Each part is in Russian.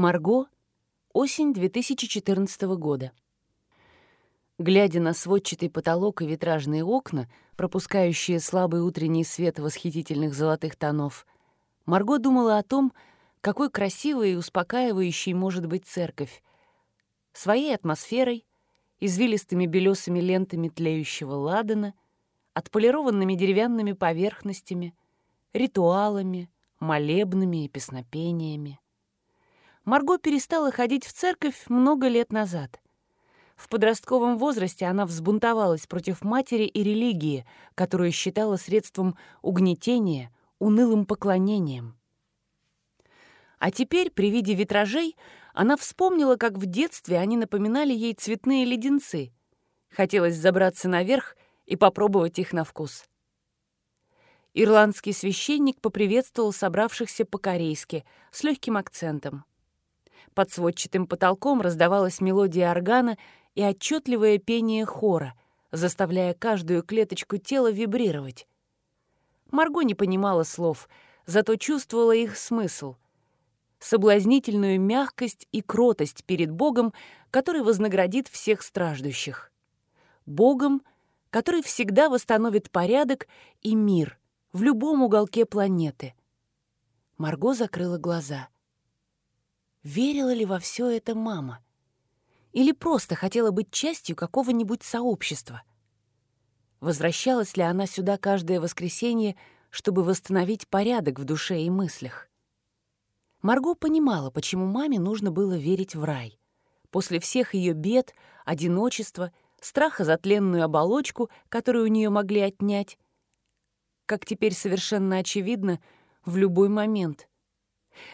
Марго. Осень 2014 года. Глядя на сводчатый потолок и витражные окна, пропускающие слабый утренний свет восхитительных золотых тонов, Марго думала о том, какой красивой и успокаивающей может быть церковь. Своей атмосферой, извилистыми белесыми лентами тлеющего ладана, отполированными деревянными поверхностями, ритуалами, молебными и песнопениями. Марго перестала ходить в церковь много лет назад. В подростковом возрасте она взбунтовалась против матери и религии, которую считала средством угнетения, унылым поклонением. А теперь, при виде витражей, она вспомнила, как в детстве они напоминали ей цветные леденцы. Хотелось забраться наверх и попробовать их на вкус. Ирландский священник поприветствовал собравшихся по-корейски, с легким акцентом. Под сводчатым потолком раздавалась мелодия органа и отчетливое пение хора, заставляя каждую клеточку тела вибрировать. Марго не понимала слов, зато чувствовала их смысл. Соблазнительную мягкость и кротость перед Богом, который вознаградит всех страждущих. Богом, который всегда восстановит порядок и мир в любом уголке планеты. Марго закрыла глаза — Верила ли во все это мама? Или просто хотела быть частью какого-нибудь сообщества? Возвращалась ли она сюда каждое воскресенье, чтобы восстановить порядок в душе и мыслях? Марго понимала, почему маме нужно было верить в рай. После всех ее бед, одиночества, страха за тленную оболочку, которую у нее могли отнять, как теперь совершенно очевидно, в любой момент.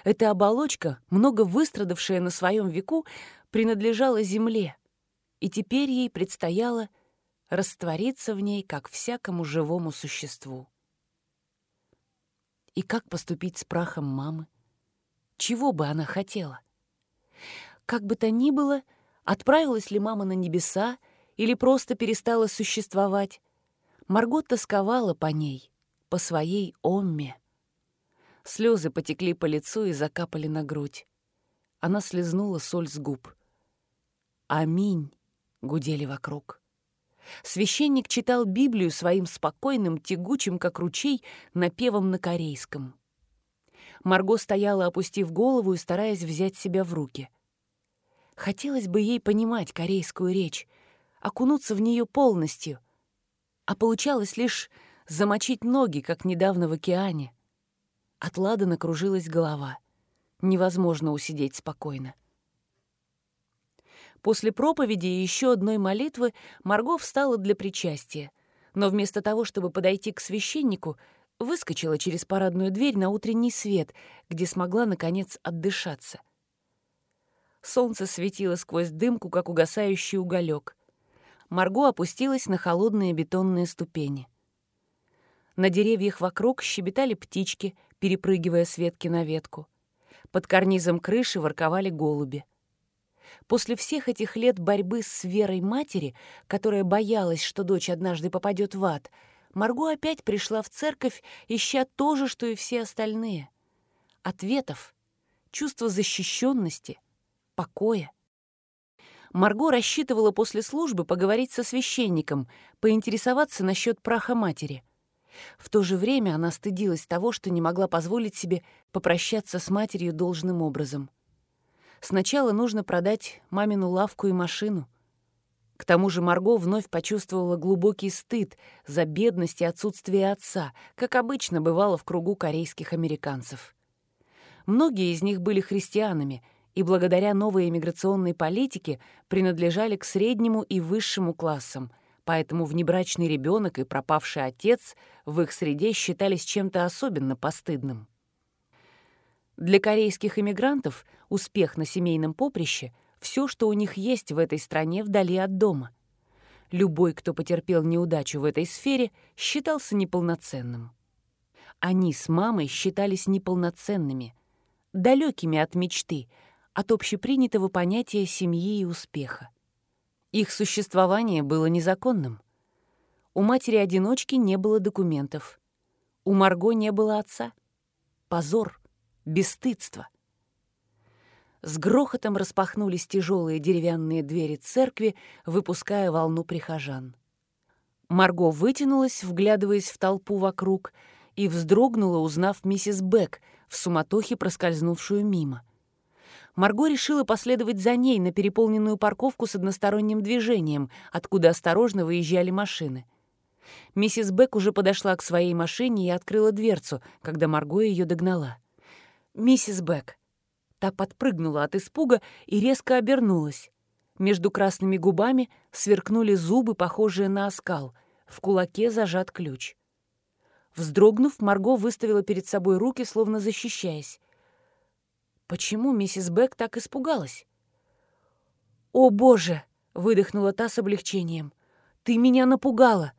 Эта оболочка, много выстрадавшая на своем веку, принадлежала земле, и теперь ей предстояло раствориться в ней, как всякому живому существу. И как поступить с прахом мамы? Чего бы она хотела? Как бы то ни было, отправилась ли мама на небеса или просто перестала существовать, Марго тосковала по ней, по своей Омме. Слезы потекли по лицу и закапали на грудь. Она слезнула соль с губ. «Аминь!» — гудели вокруг. Священник читал Библию своим спокойным, тягучим, как ручей, напевом на корейском. Марго стояла, опустив голову и стараясь взять себя в руки. Хотелось бы ей понимать корейскую речь, окунуться в нее полностью, а получалось лишь замочить ноги, как недавно в океане. От Ладана кружилась голова. Невозможно усидеть спокойно. После проповеди и еще одной молитвы Марго встала для причастия, но вместо того, чтобы подойти к священнику, выскочила через парадную дверь на утренний свет, где смогла, наконец, отдышаться. Солнце светило сквозь дымку, как угасающий уголек. Марго опустилась на холодные бетонные ступени. На деревьях вокруг щебетали птички, перепрыгивая с ветки на ветку. Под карнизом крыши ворковали голуби. После всех этих лет борьбы с верой матери, которая боялась, что дочь однажды попадет в ад, Марго опять пришла в церковь, ища то же, что и все остальные. Ответов, чувство защищенности, покоя. Марго рассчитывала после службы поговорить со священником, поинтересоваться насчет праха матери — в то же время она стыдилась того, что не могла позволить себе попрощаться с матерью должным образом. Сначала нужно продать мамину лавку и машину. К тому же Марго вновь почувствовала глубокий стыд за бедность и отсутствие отца, как обычно бывало в кругу корейских американцев. Многие из них были христианами и благодаря новой иммиграционной политике принадлежали к среднему и высшему классам — поэтому внебрачный ребенок и пропавший отец в их среде считались чем-то особенно постыдным. Для корейских иммигрантов успех на семейном поприще — все, что у них есть в этой стране вдали от дома. Любой, кто потерпел неудачу в этой сфере, считался неполноценным. Они с мамой считались неполноценными, далекими от мечты, от общепринятого понятия семьи и успеха. Их существование было незаконным. У матери-одиночки не было документов. У Марго не было отца. Позор, бесстыдство. С грохотом распахнулись тяжелые деревянные двери церкви, выпуская волну прихожан. Марго вытянулась, вглядываясь в толпу вокруг, и вздрогнула, узнав миссис Бек, в суматохе проскользнувшую мимо. Марго решила последовать за ней на переполненную парковку с односторонним движением, откуда осторожно выезжали машины. Миссис Бек уже подошла к своей машине и открыла дверцу, когда Марго ее догнала. «Миссис Бек». Та подпрыгнула от испуга и резко обернулась. Между красными губами сверкнули зубы, похожие на оскал. В кулаке зажат ключ. Вздрогнув, Марго выставила перед собой руки, словно защищаясь. Почему миссис Бек так испугалась? «О, Боже!» — выдохнула та с облегчением. «Ты меня напугала!»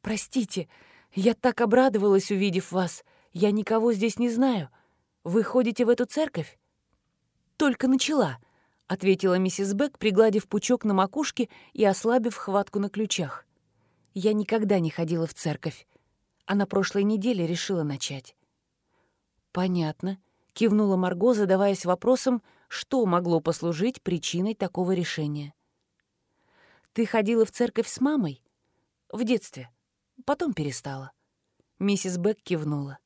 «Простите, я так обрадовалась, увидев вас. Я никого здесь не знаю. Вы ходите в эту церковь?» «Только начала», — ответила миссис Бек, пригладив пучок на макушке и ослабив хватку на ключах. «Я никогда не ходила в церковь, а на прошлой неделе решила начать». «Понятно», кивнула Марго, задаваясь вопросом, что могло послужить причиной такого решения. «Ты ходила в церковь с мамой?» «В детстве. Потом перестала». Миссис Бек кивнула.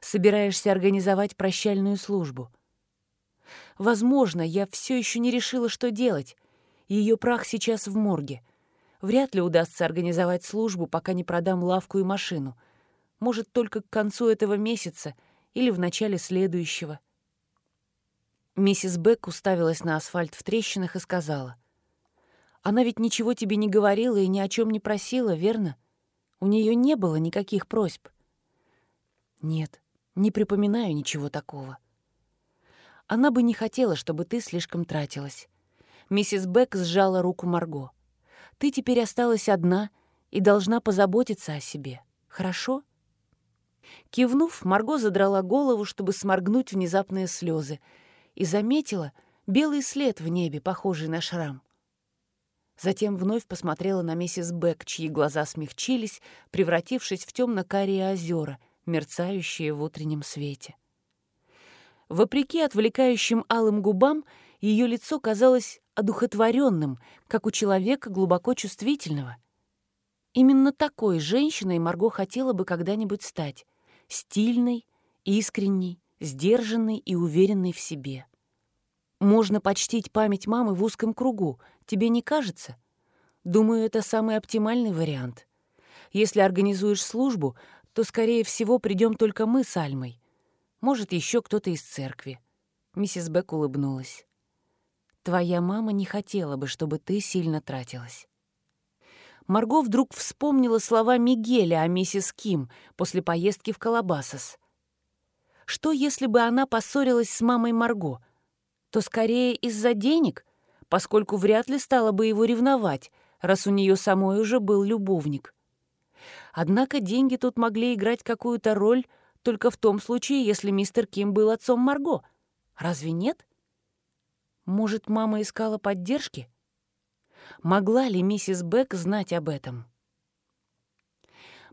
«Собираешься организовать прощальную службу?» «Возможно, я все еще не решила, что делать. Ее прах сейчас в морге. Вряд ли удастся организовать службу, пока не продам лавку и машину. Может, только к концу этого месяца — или в начале следующего. Миссис Бек уставилась на асфальт в трещинах и сказала. «Она ведь ничего тебе не говорила и ни о чем не просила, верно? У нее не было никаких просьб». «Нет, не припоминаю ничего такого». «Она бы не хотела, чтобы ты слишком тратилась». Миссис Бек сжала руку Марго. «Ты теперь осталась одна и должна позаботиться о себе. Хорошо?» Кивнув, Марго задрала голову, чтобы сморгнуть внезапные слезы, и заметила белый след в небе, похожий на шрам. Затем вновь посмотрела на миссис Бек, чьи глаза смягчились, превратившись в темно-карие озера, мерцающие в утреннем свете. Вопреки отвлекающим алым губам, ее лицо казалось одухотворенным, как у человека глубоко чувствительного. Именно такой женщиной Марго хотела бы когда-нибудь стать стильной, искренней, сдержанной и уверенной в себе. Можно почтить память мамы в узком кругу, тебе не кажется? Думаю, это самый оптимальный вариант. Если организуешь службу, то, скорее всего, придем только мы с Альмой. Может, еще кто-то из церкви. Миссис Бек улыбнулась. Твоя мама не хотела бы, чтобы ты сильно тратилась. Марго вдруг вспомнила слова Мигеля о миссис Ким после поездки в Колобасос. Что, если бы она поссорилась с мамой Марго? То скорее из-за денег, поскольку вряд ли стала бы его ревновать, раз у нее самой уже был любовник. Однако деньги тут могли играть какую-то роль только в том случае, если мистер Ким был отцом Марго. Разве нет? Может, мама искала поддержки? Могла ли миссис Бек знать об этом?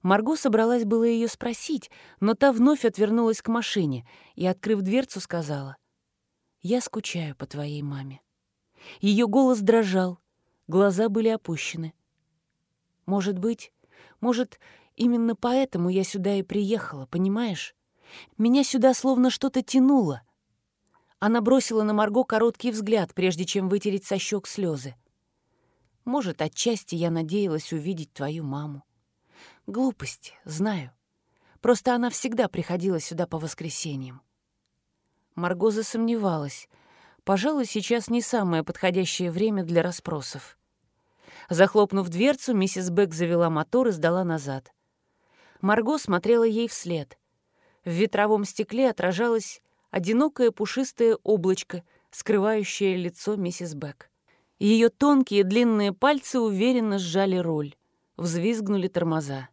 Марго собралась было ее спросить, но та вновь отвернулась к машине и, открыв дверцу, сказала, «Я скучаю по твоей маме». Ее голос дрожал, глаза были опущены. «Может быть, может, именно поэтому я сюда и приехала, понимаешь? Меня сюда словно что-то тянуло». Она бросила на Марго короткий взгляд, прежде чем вытереть со щек слезы. Может, отчасти я надеялась увидеть твою маму. Глупости, знаю. Просто она всегда приходила сюда по воскресеньям. Марго засомневалась. Пожалуй, сейчас не самое подходящее время для расспросов. Захлопнув дверцу, миссис Бек завела мотор и сдала назад. Марго смотрела ей вслед. В ветровом стекле отражалось одинокое пушистое облачко, скрывающее лицо миссис Бек. Ее тонкие длинные пальцы уверенно сжали руль. Взвизгнули тормоза.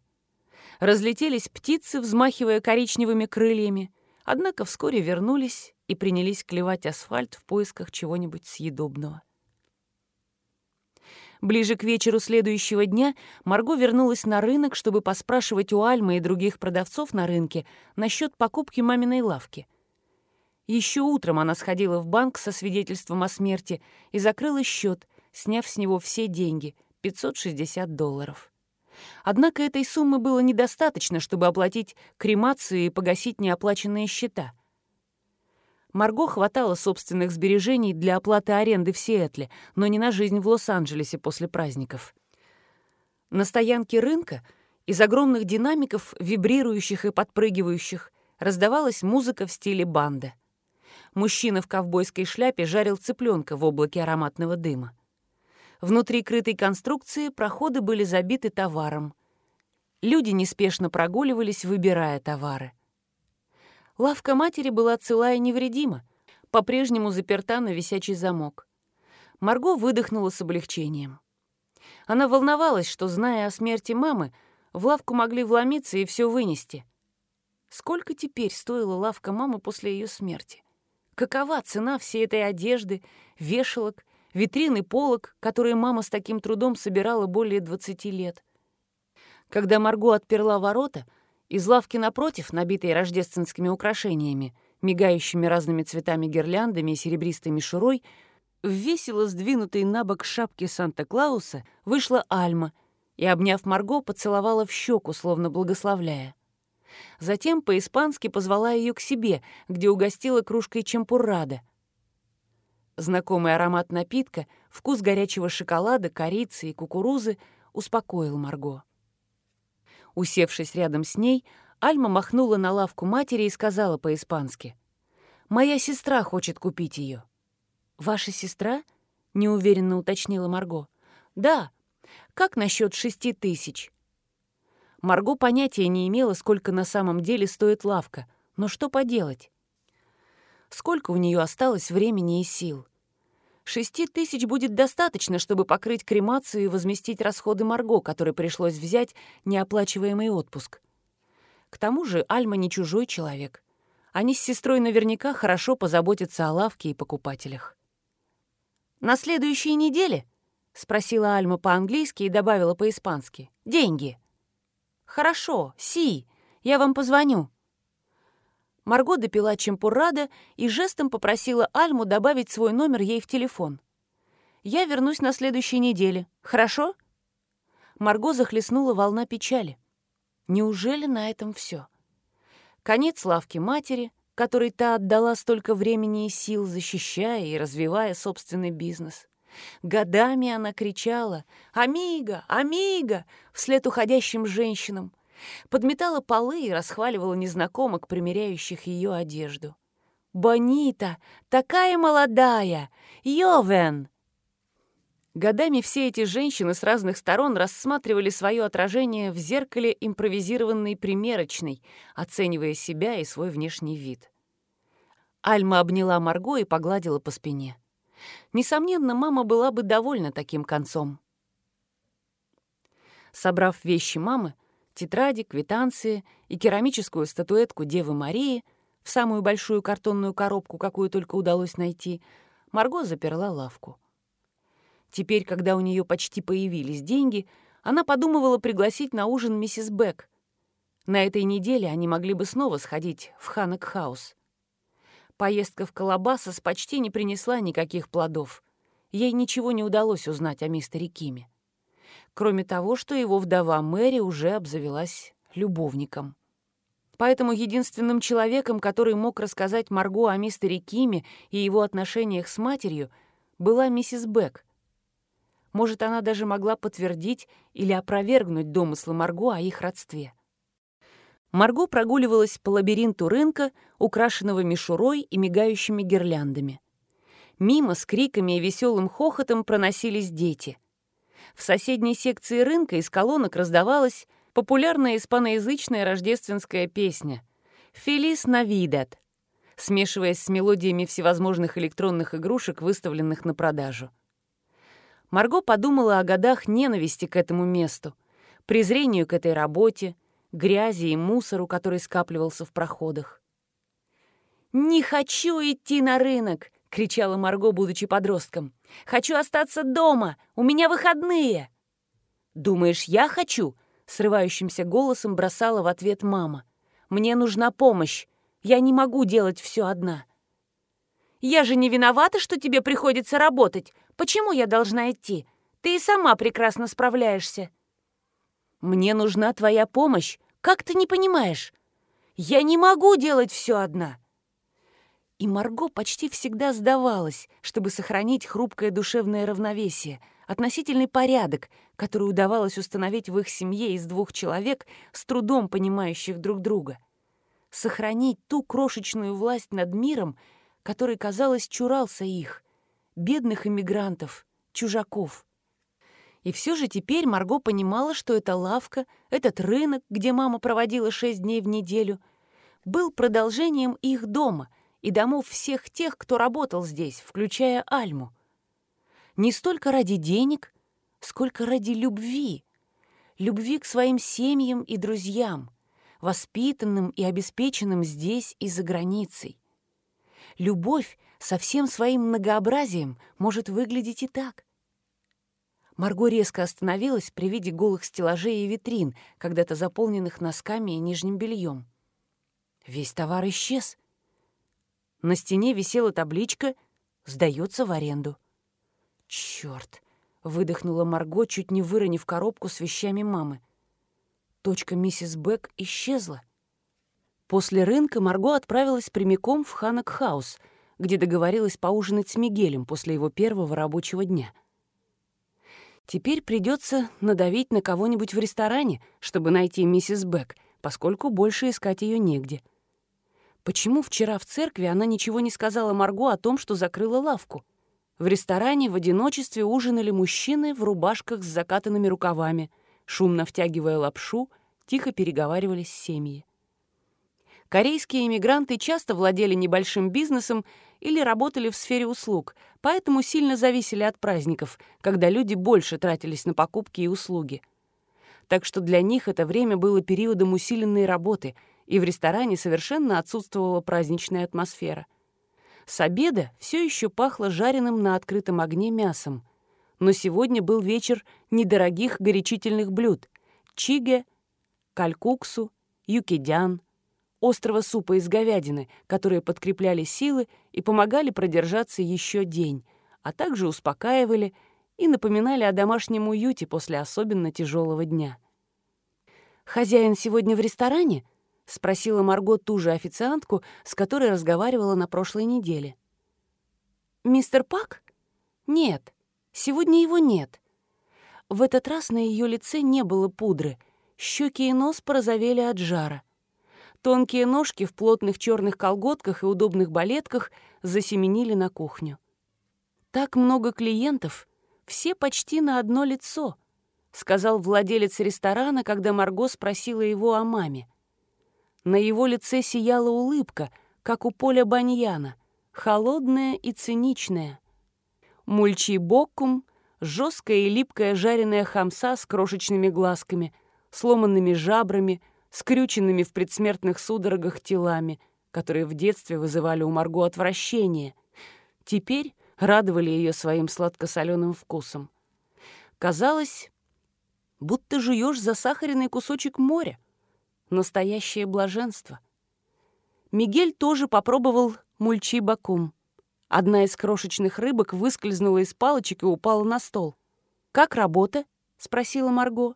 Разлетелись птицы, взмахивая коричневыми крыльями, однако вскоре вернулись и принялись клевать асфальт в поисках чего-нибудь съедобного. Ближе к вечеру следующего дня Марго вернулась на рынок, чтобы поспрашивать у Альмы и других продавцов на рынке насчет покупки маминой лавки. Еще утром она сходила в банк со свидетельством о смерти и закрыла счет, сняв с него все деньги — 560 долларов. Однако этой суммы было недостаточно, чтобы оплатить кремацию и погасить неоплаченные счета. Марго хватало собственных сбережений для оплаты аренды в Сиэтле, но не на жизнь в Лос-Анджелесе после праздников. На стоянке рынка из огромных динамиков, вибрирующих и подпрыгивающих, раздавалась музыка в стиле банда. Мужчина в ковбойской шляпе жарил цыпленка в облаке ароматного дыма. Внутри крытой конструкции проходы были забиты товаром. Люди неспешно прогуливались, выбирая товары. Лавка матери была цела и невредима, по-прежнему заперта на висячий замок. Марго выдохнула с облегчением. Она волновалась, что, зная о смерти мамы, в лавку могли вломиться и все вынести. Сколько теперь стоила лавка мамы после ее смерти? Какова цена всей этой одежды, вешалок, витрины полок, которые мама с таким трудом собирала более 20 лет? Когда Марго отперла ворота, из лавки напротив, набитой рождественскими украшениями, мигающими разными цветами гирляндами и серебристой мишурой, в весело сдвинутой на бок шапке Санта-Клауса вышла Альма и, обняв Марго, поцеловала в щеку, словно благословляя. Затем по-испански позвала ее к себе, где угостила кружкой чемпуррада. Знакомый аромат напитка, вкус горячего шоколада, корицы и кукурузы успокоил Марго. Усевшись рядом с ней, Альма махнула на лавку матери и сказала по-испански. «Моя сестра хочет купить ее». «Ваша сестра?» — неуверенно уточнила Марго. «Да. Как насчет шести тысяч?» Марго понятия не имела, сколько на самом деле стоит лавка, но что поделать? Сколько у нее осталось времени и сил? Шести тысяч будет достаточно, чтобы покрыть кремацию и возместить расходы Марго, которые пришлось взять неоплачиваемый отпуск. К тому же Альма не чужой человек. Они с сестрой наверняка хорошо позаботятся о лавке и покупателях. «На следующей неделе?» — спросила Альма по-английски и добавила по-испански. «Деньги». «Хорошо, Си, я вам позвоню». Марго допила чемпуррада и жестом попросила Альму добавить свой номер ей в телефон. «Я вернусь на следующей неделе. Хорошо?» Марго захлестнула волна печали. Неужели на этом все? Конец лавки матери, которой та отдала столько времени и сил, защищая и развивая собственный бизнес. Годами она кричала «Амиго! Амиго!» вслед уходящим женщинам, подметала полы и расхваливала незнакомок, примеряющих ее одежду. «Бонита! Такая молодая! Йовен!» Годами все эти женщины с разных сторон рассматривали свое отражение в зеркале импровизированной примерочной, оценивая себя и свой внешний вид. Альма обняла Марго и погладила по спине. Несомненно, мама была бы довольна таким концом. Собрав вещи мамы, тетради, квитанции и керамическую статуэтку Девы Марии в самую большую картонную коробку, какую только удалось найти, Марго заперла лавку. Теперь, когда у нее почти появились деньги, она подумывала пригласить на ужин миссис Бек. На этой неделе они могли бы снова сходить в Ханек-хаус. Поездка в Колобасос почти не принесла никаких плодов. Ей ничего не удалось узнать о мистере Киме. Кроме того, что его вдова Мэри уже обзавелась любовником. Поэтому единственным человеком, который мог рассказать Марго о мистере Киме и его отношениях с матерью, была миссис Бек. Может, она даже могла подтвердить или опровергнуть домыслы Марго о их родстве. Марго прогуливалась по лабиринту рынка, украшенного мишурой и мигающими гирляндами. Мимо с криками и веселым хохотом проносились дети. В соседней секции рынка из колонок раздавалась популярная испаноязычная рождественская песня «Фелис Навидат», смешиваясь с мелодиями всевозможных электронных игрушек, выставленных на продажу. Марго подумала о годах ненависти к этому месту, презрению к этой работе, грязи и мусору, который скапливался в проходах. «Не хочу идти на рынок!» — кричала Марго, будучи подростком. «Хочу остаться дома! У меня выходные!» «Думаешь, я хочу?» — срывающимся голосом бросала в ответ мама. «Мне нужна помощь. Я не могу делать все одна. Я же не виновата, что тебе приходится работать. Почему я должна идти? Ты и сама прекрасно справляешься». «Мне нужна твоя помощь. Как ты не понимаешь? Я не могу делать все одна». И Марго почти всегда сдавалась, чтобы сохранить хрупкое душевное равновесие, относительный порядок, который удавалось установить в их семье из двух человек, с трудом понимающих друг друга. Сохранить ту крошечную власть над миром, который, казалось, чурался их, бедных иммигрантов, чужаков. И все же теперь Марго понимала, что эта лавка, этот рынок, где мама проводила шесть дней в неделю, был продолжением их дома — и домов всех тех, кто работал здесь, включая Альму. Не столько ради денег, сколько ради любви. Любви к своим семьям и друзьям, воспитанным и обеспеченным здесь и за границей. Любовь со всем своим многообразием может выглядеть и так. Марго резко остановилась при виде голых стеллажей и витрин, когда-то заполненных носками и нижним бельем. Весь товар исчез — на стене висела табличка «Сдается в аренду». «Чёрт!» — выдохнула Марго, чуть не выронив коробку с вещами мамы. Точка миссис Бек исчезла. После рынка Марго отправилась прямиком в Ханок-хаус, где договорилась поужинать с Мигелем после его первого рабочего дня. Теперь придется надавить на кого-нибудь в ресторане, чтобы найти миссис Бек, поскольку больше искать ее негде — Почему вчера в церкви она ничего не сказала Марго о том, что закрыла лавку? В ресторане в одиночестве ужинали мужчины в рубашках с закатанными рукавами, шумно втягивая лапшу, тихо переговаривались семьи. Корейские иммигранты часто владели небольшим бизнесом или работали в сфере услуг, поэтому сильно зависели от праздников, когда люди больше тратились на покупки и услуги. Так что для них это время было периодом усиленной работы — и в ресторане совершенно отсутствовала праздничная атмосфера. С обеда все еще пахло жареным на открытом огне мясом. Но сегодня был вечер недорогих горячительных блюд — чиге, калькуксу, юкидян, острого супа из говядины, которые подкрепляли силы и помогали продержаться еще день, а также успокаивали и напоминали о домашнем уюте после особенно тяжелого дня. «Хозяин сегодня в ресторане?» — спросила Марго ту же официантку, с которой разговаривала на прошлой неделе. «Мистер Пак? Нет, сегодня его нет». В этот раз на ее лице не было пудры, щеки и нос порозовели от жара. Тонкие ножки в плотных черных колготках и удобных балетках засеменили на кухню. «Так много клиентов, все почти на одно лицо», — сказал владелец ресторана, когда Марго спросила его о маме. На его лице сияла улыбка, как у поля баньяна, холодная и циничная. Мульчи боккум, жесткая и липкая жареная хамса с крошечными глазками, сломанными жабрами, скрюченными в предсмертных судорогах телами, которые в детстве вызывали у Марго отвращение. Теперь радовали ее своим сладко-соленым вкусом. Казалось, будто жуешь засахаренный кусочек моря — Настоящее блаженство. Мигель тоже попробовал мульчи-бакум. Одна из крошечных рыбок выскользнула из палочек и упала на стол. «Как работа?» — спросила Марго.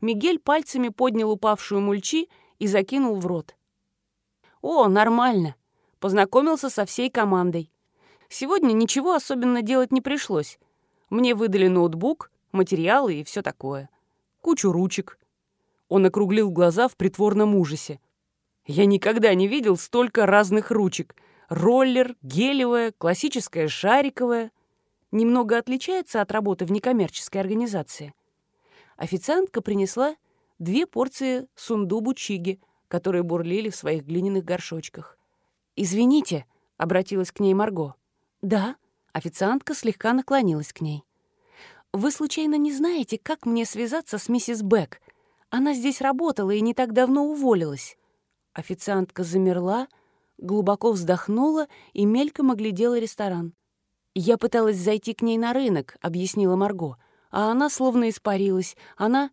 Мигель пальцами поднял упавшую мульчи и закинул в рот. «О, нормально. Познакомился со всей командой. Сегодня ничего особенно делать не пришлось. Мне выдали ноутбук, материалы и все такое. Кучу ручек, он округлил глаза в притворном ужасе. Я никогда не видел столько разных ручек. Роллер, гелевая, классическая шариковая. Немного отличается от работы в некоммерческой организации. Официантка принесла две порции сундубу чиги, которые бурлили в своих глиняных горшочках. «Извините», — обратилась к ней Марго. «Да», — официантка слегка наклонилась к ней. «Вы случайно не знаете, как мне связаться с миссис Бек?» Она здесь работала и не так давно уволилась». Официантка замерла, глубоко вздохнула и мельком оглядела ресторан. «Я пыталась зайти к ней на рынок», — объяснила Марго. «А она словно испарилась. Она...»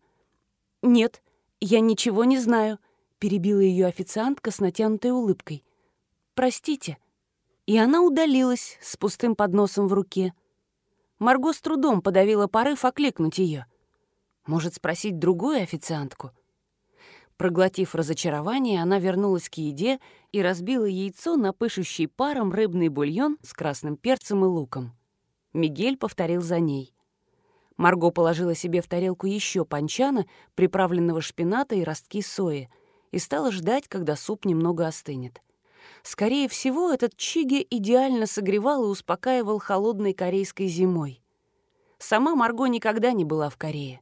«Нет, я ничего не знаю», — перебила ее официантка с натянутой улыбкой. «Простите». И она удалилась с пустым подносом в руке. Марго с трудом подавила порыв окликнуть ее. Может, спросить другую официантку? Проглотив разочарование, она вернулась к еде и разбила яйцо на пышущий паром рыбный бульон с красным перцем и луком. Мигель повторил за ней. Марго положила себе в тарелку еще панчана, приправленного шпината и ростки сои, и стала ждать, когда суп немного остынет. Скорее всего, этот чиги идеально согревал и успокаивал холодной корейской зимой. Сама Марго никогда не была в Корее.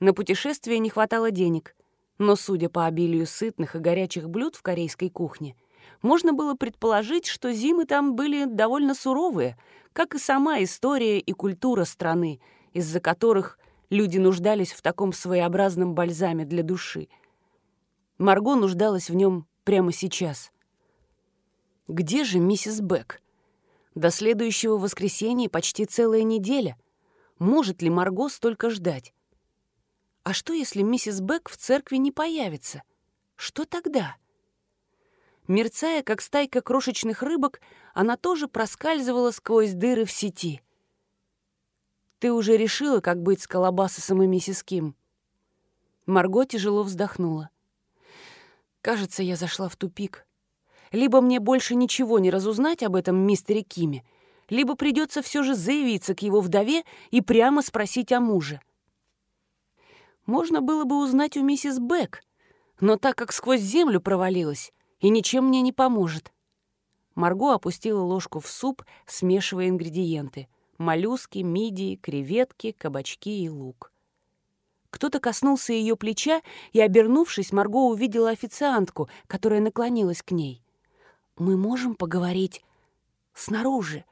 На путешествие не хватало денег, но, судя по обилию сытных и горячих блюд в корейской кухне, можно было предположить, что зимы там были довольно суровые, как и сама история и культура страны, из-за которых люди нуждались в таком своеобразном бальзаме для души. Марго нуждалась в нем прямо сейчас. Где же миссис Бек? До следующего воскресенья почти целая неделя. Может ли Марго столько ждать? А что, если миссис Бек в церкви не появится? Что тогда? Мерцая, как стайка крошечных рыбок, она тоже проскальзывала сквозь дыры в сети. «Ты уже решила, как быть с Колобасосом и миссис Ким?» Марго тяжело вздохнула. «Кажется, я зашла в тупик. Либо мне больше ничего не разузнать об этом мистере Киме, либо придется все же заявиться к его вдове и прямо спросить о муже. Можно было бы узнать у миссис Бек, но так как сквозь землю провалилась и ничем мне не поможет. Марго опустила ложку в суп, смешивая ингредиенты — моллюски, мидии, креветки, кабачки и лук. Кто-то коснулся ее плеча, и, обернувшись, Марго увидела официантку, которая наклонилась к ней. «Мы можем поговорить снаружи?»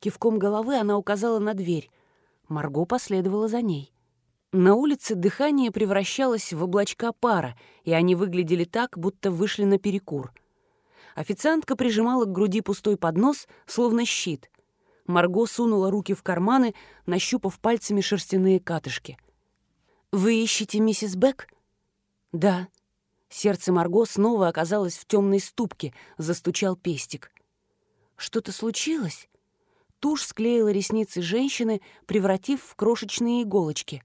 Кивком головы она указала на дверь. Марго последовала за ней. На улице дыхание превращалось в облачка пара, и они выглядели так, будто вышли на перекур. Официантка прижимала к груди пустой поднос, словно щит. Марго сунула руки в карманы, нащупав пальцами шерстяные катышки. «Вы ищете миссис Бек?» «Да», Сердце Марго снова оказалось в темной ступке, застучал пестик. Что-то случилось? Тушь склеила ресницы женщины, превратив в крошечные иголочки.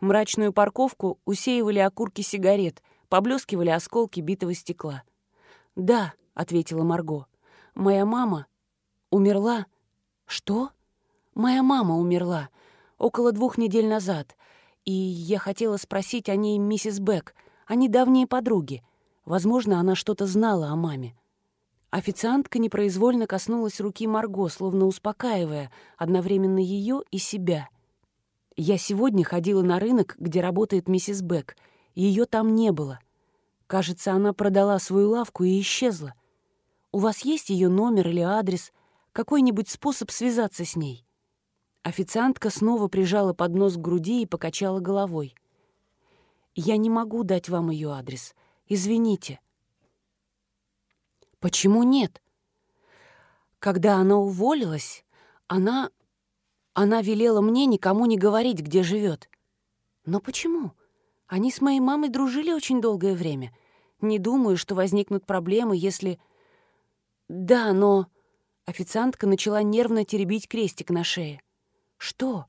Мрачную парковку усеивали окурки сигарет, поблескивали осколки битого стекла. «Да», — ответила Марго, — «моя мама умерла». «Что?» «Моя мама умерла около двух недель назад, и я хотела спросить о ней миссис Бек — они давние подруги. Возможно, она что-то знала о маме. Официантка непроизвольно коснулась руки Марго, словно успокаивая одновременно ее и себя. «Я сегодня ходила на рынок, где работает миссис Бек. Ее там не было. Кажется, она продала свою лавку и исчезла. У вас есть ее номер или адрес? Какой-нибудь способ связаться с ней?» Официантка снова прижала поднос к груди и покачала головой. Я не могу дать вам ее адрес. Извините. Почему нет? Когда она уволилась, она... Она велела мне никому не говорить, где живет. Но почему? Они с моей мамой дружили очень долгое время. Не думаю, что возникнут проблемы, если... Да, но... Официантка начала нервно теребить крестик на шее. Что?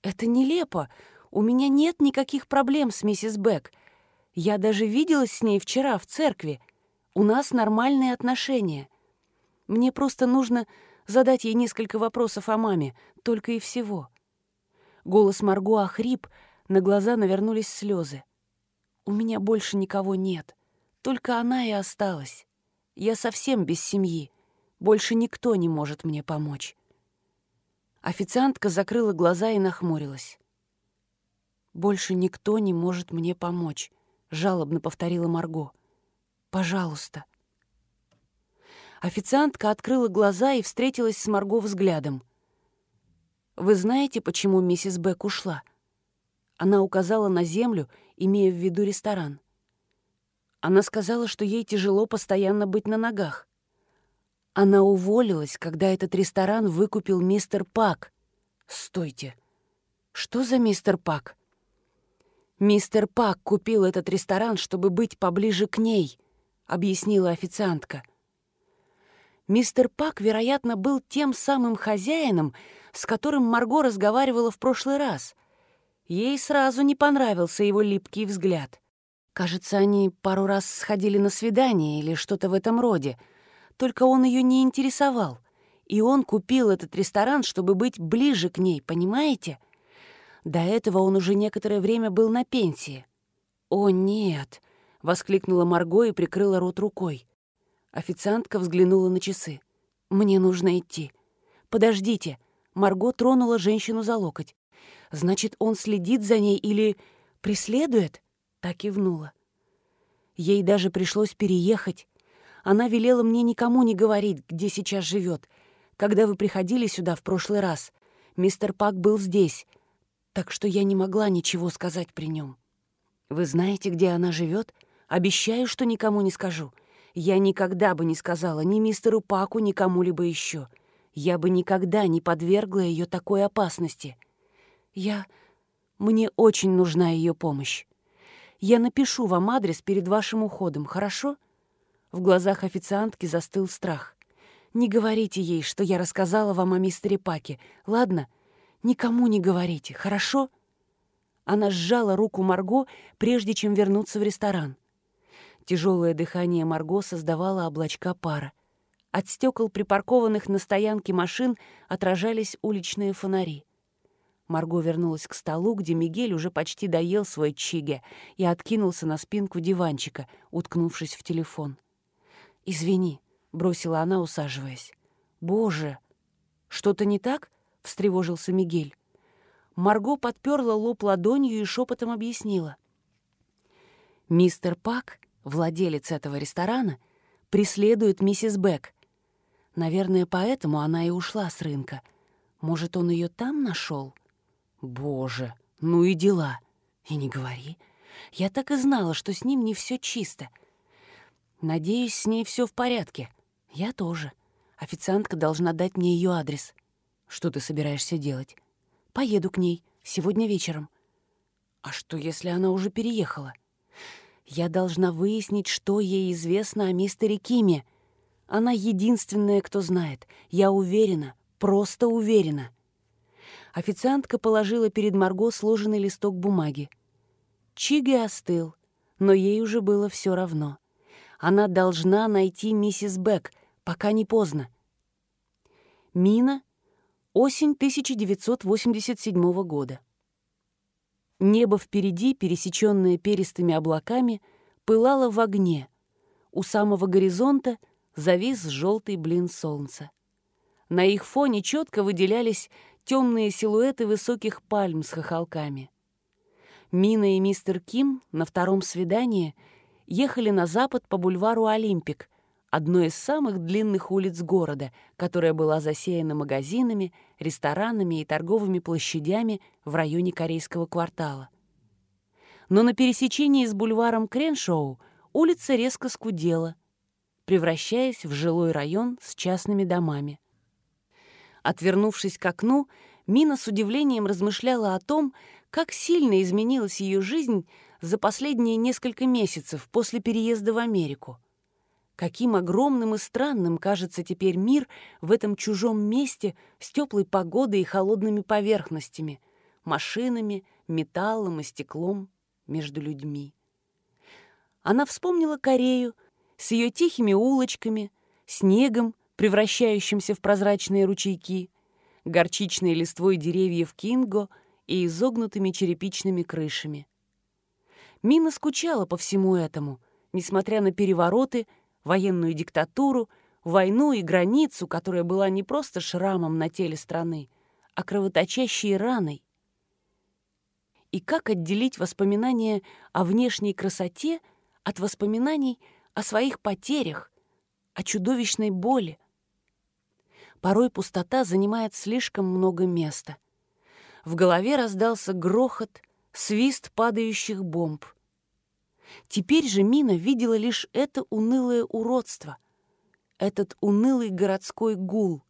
Это нелепо. У меня нет никаких проблем с миссис Бек. Я даже виделась с ней вчера в церкви. У нас нормальные отношения. Мне просто нужно задать ей несколько вопросов о маме, только и всего». Голос Марго охрип, на глаза навернулись слезы. «У меня больше никого нет. Только она и осталась. Я совсем без семьи. Больше никто не может мне помочь». Официантка закрыла глаза и нахмурилась. «Больше никто не может мне помочь», — жалобно повторила Марго. «Пожалуйста». Официантка открыла глаза и встретилась с Марго взглядом. «Вы знаете, почему миссис Бек ушла?» Она указала на землю, имея в виду ресторан. Она сказала, что ей тяжело постоянно быть на ногах. Она уволилась, когда этот ресторан выкупил мистер Пак. Стойте. Что за мистер Пак? «Мистер Пак купил этот ресторан, чтобы быть поближе к ней», — объяснила официантка. Мистер Пак, вероятно, был тем самым хозяином, с которым Марго разговаривала в прошлый раз. Ей сразу не понравился его липкий взгляд. Кажется, они пару раз сходили на свидание или что-то в этом роде. Только он ее не интересовал. И он купил этот ресторан, чтобы быть ближе к ней, понимаете? До этого он уже некоторое время был на пенсии. «О, нет!» — воскликнула Марго и прикрыла рот рукой. Официантка взглянула на часы. «Мне нужно идти». «Подождите». Марго тронула женщину за локоть. «Значит, он следит за ней или преследует?» Так кивнула. Ей даже пришлось переехать. Она велела мне никому не говорить, где сейчас живет. Когда вы приходили сюда в прошлый раз, мистер Пак был здесь, так что я не могла ничего сказать при нем. Вы знаете, где она живет? Обещаю, что никому не скажу. Я никогда бы не сказала ни мистеру Паку, ни кому-либо еще. Я бы никогда не подвергла ее такой опасности. Я... Мне очень нужна ее помощь. Я напишу вам адрес перед вашим уходом, хорошо?» В глазах официантки застыл страх. «Не говорите ей, что я рассказала вам о мистере Паке, ладно? Никому не говорите, хорошо?» Она сжала руку Марго, прежде чем вернуться в ресторан. Тяжелое дыхание Марго создавало облачка пара. От стекол припаркованных на стоянке машин отражались уличные фонари. Марго вернулась к столу, где Мигель уже почти доел свой чиге и откинулся на спинку диванчика, уткнувшись в телефон. «Извини», — бросила она, усаживаясь. «Боже! Что-то не так?» — встревожился Мигель. Марго подперла лоб ладонью и шепотом объяснила. «Мистер Пак владелец этого ресторана, преследует миссис Бек. Наверное, поэтому она и ушла с рынка. Может, он ее там нашел? Боже, ну и дела. И не говори. Я так и знала, что с ним не все чисто. Надеюсь, с ней все в порядке. Я тоже. Официантка должна дать мне ее адрес. Что ты собираешься делать? Поеду к ней сегодня вечером. А что, если она уже переехала? — я должна выяснить, что ей известно о мистере Киме. Она единственная, кто знает. Я уверена, просто уверена. Официантка положила перед Марго сложенный листок бумаги. Чиги остыл, но ей уже было все равно. Она должна найти миссис Бек, пока не поздно. Мина, осень 1987 года. Небо впереди, пересеченное перистыми облаками, пылало в огне. У самого горизонта завис желтый блин солнца. На их фоне четко выделялись темные силуэты высоких пальм с хохолками. Мина и мистер Ким на втором свидании ехали на запад по бульвару Олимпик, одной из самых длинных улиц города, которая была засеяна магазинами, ресторанами и торговыми площадями в районе корейского квартала. Но на пересечении с бульваром Креншоу улица резко скудела, превращаясь в жилой район с частными домами. Отвернувшись к окну, Мина с удивлением размышляла о том, как сильно изменилась ее жизнь за последние несколько месяцев после переезда в Америку. Каким огромным и странным кажется теперь мир в этом чужом месте с теплой погодой и холодными поверхностями, машинами, металлом и стеклом между людьми. Она вспомнила Корею с ее тихими улочками, снегом, превращающимся в прозрачные ручейки, горчичной листвой деревьев Кинго и изогнутыми черепичными крышами. Мина скучала по всему этому, несмотря на перевороты военную диктатуру, войну и границу, которая была не просто шрамом на теле страны, а кровоточащей раной. И как отделить воспоминания о внешней красоте от воспоминаний о своих потерях, о чудовищной боли? Порой пустота занимает слишком много места. В голове раздался грохот, свист падающих бомб — Теперь же Мина видела лишь это унылое уродство, этот унылый городской гул,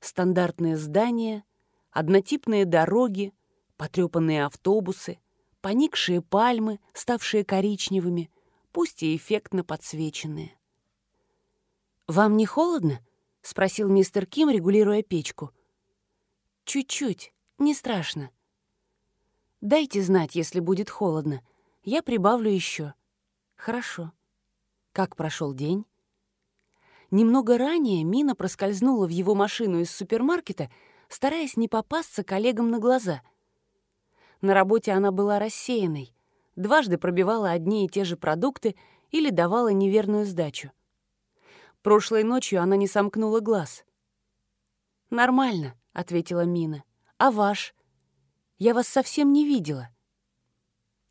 стандартные здания, однотипные дороги, потрепанные автобусы, поникшие пальмы, ставшие коричневыми, пусть и эффектно подсвеченные. «Вам не холодно?» — спросил мистер Ким, регулируя печку. «Чуть-чуть, не страшно. Дайте знать, если будет холодно. Я прибавлю еще. Хорошо. Как прошел день?» Немного ранее Мина проскользнула в его машину из супермаркета, стараясь не попасться коллегам на глаза. На работе она была рассеянной, дважды пробивала одни и те же продукты или давала неверную сдачу. Прошлой ночью она не сомкнула глаз. «Нормально», — ответила Мина. «А ваш? Я вас совсем не видела».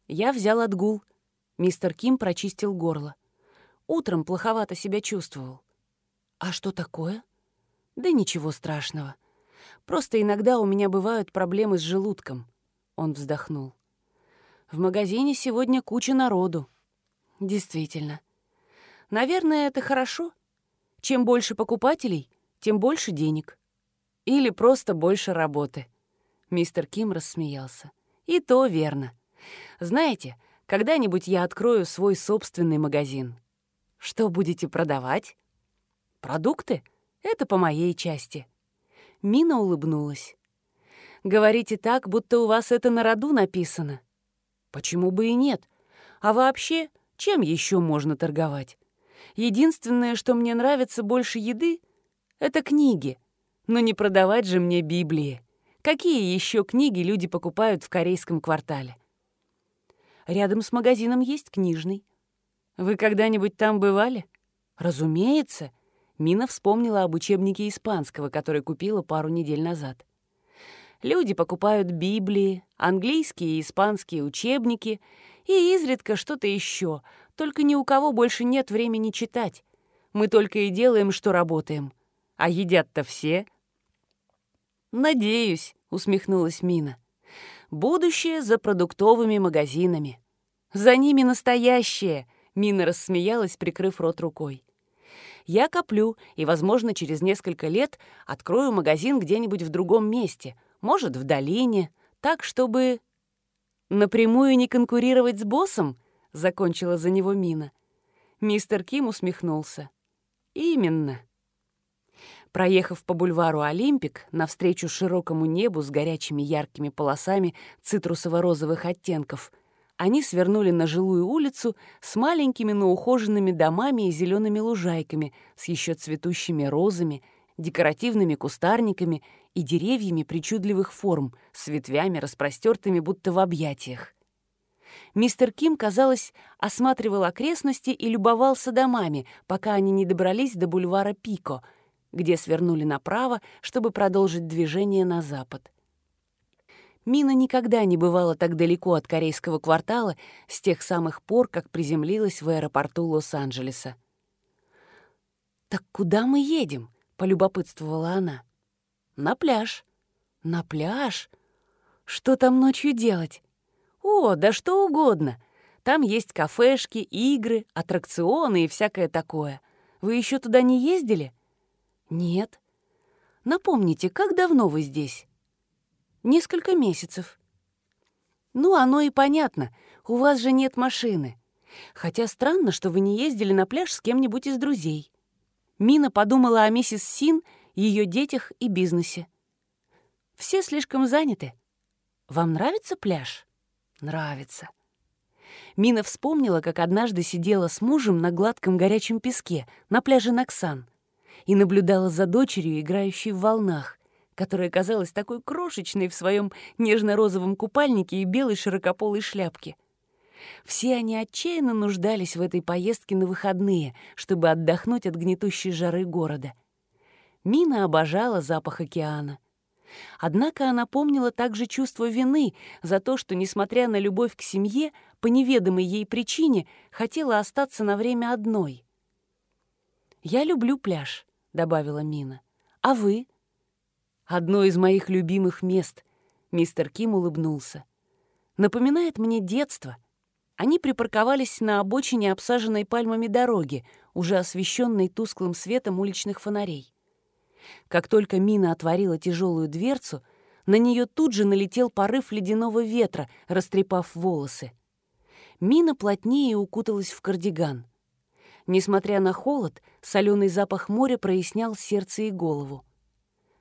Я взял отгул. Мистер Ким прочистил горло. Утром плоховато себя чувствовал. «А что такое?» «Да ничего страшного. Просто иногда у меня бывают проблемы с желудком». Он вздохнул. «В магазине сегодня куча народу». «Действительно. Наверное, это хорошо. Чем больше покупателей, тем больше денег. Или просто больше работы». Мистер Ким рассмеялся. «И то верно. Знаете, когда-нибудь я открою свой собственный магазин. Что будете продавать?» Продукты — это по моей части». Мина улыбнулась. «Говорите так, будто у вас это на роду написано». «Почему бы и нет? А вообще, чем еще можно торговать? Единственное, что мне нравится больше еды, — это книги. Но не продавать же мне Библии. Какие еще книги люди покупают в корейском квартале?» Рядом с магазином есть книжный. Вы когда-нибудь там бывали? Разумеется. Мина вспомнила об учебнике испанского, который купила пару недель назад. Люди покупают Библии, английские и испанские учебники и изредка что-то еще, только ни у кого больше нет времени читать. Мы только и делаем, что работаем. А едят-то все. «Надеюсь», — усмехнулась Мина. «Будущее за продуктовыми магазинами». «За ними настоящее», — Мина рассмеялась, прикрыв рот рукой. Я коплю и, возможно, через несколько лет открою магазин где-нибудь в другом месте, может, в долине, так, чтобы... «Напрямую не конкурировать с боссом?» — закончила за него Мина. Мистер Ким усмехнулся. «Именно». Проехав по бульвару Олимпик навстречу широкому небу с горячими яркими полосами цитрусово-розовых оттенков — они свернули на жилую улицу с маленькими, но ухоженными домами и зелеными лужайками, с еще цветущими розами, декоративными кустарниками и деревьями причудливых форм, с ветвями, распростертыми будто в объятиях. Мистер Ким, казалось, осматривал окрестности и любовался домами, пока они не добрались до бульвара Пико, где свернули направо, чтобы продолжить движение на запад. Мина никогда не бывала так далеко от корейского квартала с тех самых пор, как приземлилась в аэропорту Лос-Анджелеса. «Так куда мы едем?» — полюбопытствовала она. «На пляж». «На пляж? Что там ночью делать?» «О, да что угодно. Там есть кафешки, игры, аттракционы и всякое такое. Вы еще туда не ездили?» «Нет». «Напомните, как давно вы здесь?» Несколько месяцев. Ну, оно и понятно. У вас же нет машины. Хотя странно, что вы не ездили на пляж с кем-нибудь из друзей. Мина подумала о миссис Син, ее детях и бизнесе. Все слишком заняты. Вам нравится пляж? Нравится. Мина вспомнила, как однажды сидела с мужем на гладком горячем песке на пляже Наксан и наблюдала за дочерью, играющей в волнах которая казалась такой крошечной в своем нежно-розовом купальнике и белой широкополой шляпке. Все они отчаянно нуждались в этой поездке на выходные, чтобы отдохнуть от гнетущей жары города. Мина обожала запах океана. Однако она помнила также чувство вины за то, что, несмотря на любовь к семье, по неведомой ей причине хотела остаться на время одной. «Я люблю пляж», — добавила Мина. «А вы?» Одно из моих любимых мест. Мистер Ким улыбнулся. Напоминает мне детство. Они припарковались на обочине обсаженной пальмами дороги, уже освещенной тусклым светом уличных фонарей. Как только Мина отворила тяжелую дверцу, на нее тут же налетел порыв ледяного ветра, растрепав волосы. Мина плотнее укуталась в кардиган. Несмотря на холод, соленый запах моря прояснял сердце и голову.